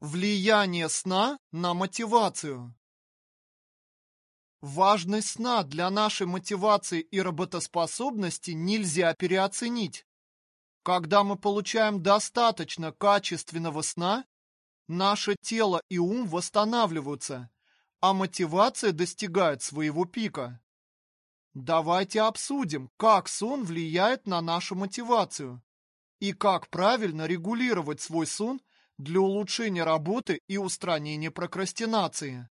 Влияние сна на мотивацию. Важность сна для нашей мотивации и работоспособности нельзя переоценить. Когда мы получаем достаточно качественного сна, наше тело и ум восстанавливаются, а мотивация достигает своего пика. Давайте обсудим, как сон влияет на нашу мотивацию и как правильно регулировать свой сон для улучшения работы и устранения прокрастинации.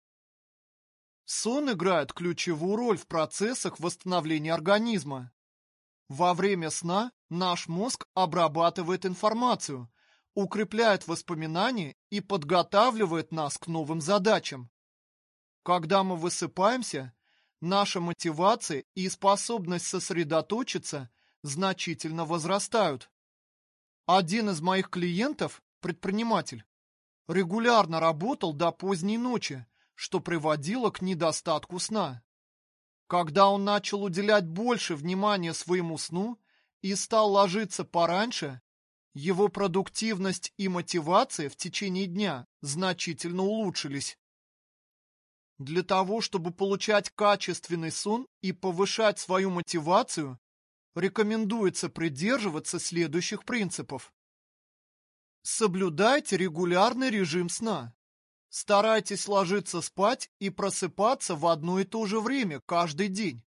Сон играет ключевую роль в процессах восстановления организма. Во время сна наш мозг обрабатывает информацию, укрепляет воспоминания и подготавливает нас к новым задачам. Когда мы высыпаемся, наша мотивация и способность сосредоточиться значительно возрастают. Один из моих клиентов предприниматель, регулярно работал до поздней ночи, что приводило к недостатку сна. Когда он начал уделять больше внимания своему сну и стал ложиться пораньше, его продуктивность и мотивация в течение дня значительно улучшились. Для того, чтобы получать качественный сон и повышать свою мотивацию, рекомендуется придерживаться следующих принципов. Соблюдайте регулярный режим сна. Старайтесь ложиться спать и просыпаться в одно и то же время каждый день.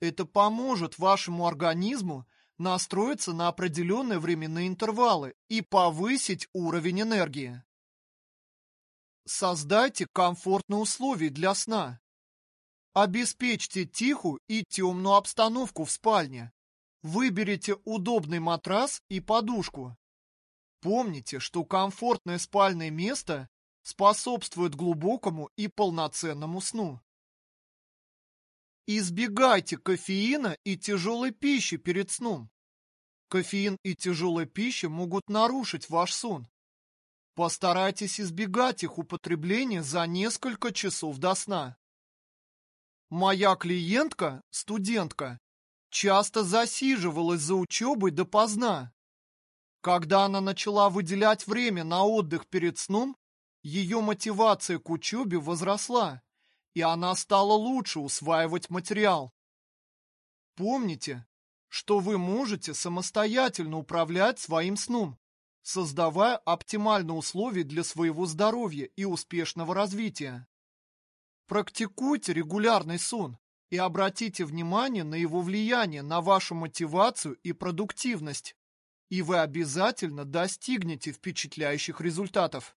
Это поможет вашему организму настроиться на определенные временные интервалы и повысить уровень энергии. Создайте комфортные условия для сна. Обеспечьте тихую и темную обстановку в спальне. Выберите удобный матрас и подушку. Помните, что комфортное спальное место способствует глубокому и полноценному сну. Избегайте кофеина и тяжелой пищи перед сном. Кофеин и тяжелая пища могут нарушить ваш сон. Постарайтесь избегать их употребления за несколько часов до сна. Моя клиентка, студентка, часто засиживалась за учебой допоздна. Когда она начала выделять время на отдых перед сном, ее мотивация к учебе возросла, и она стала лучше усваивать материал. Помните, что вы можете самостоятельно управлять своим сном, создавая оптимальные условия для своего здоровья и успешного развития. Практикуйте регулярный сон и обратите внимание на его влияние на вашу мотивацию и продуктивность и вы обязательно достигнете впечатляющих результатов.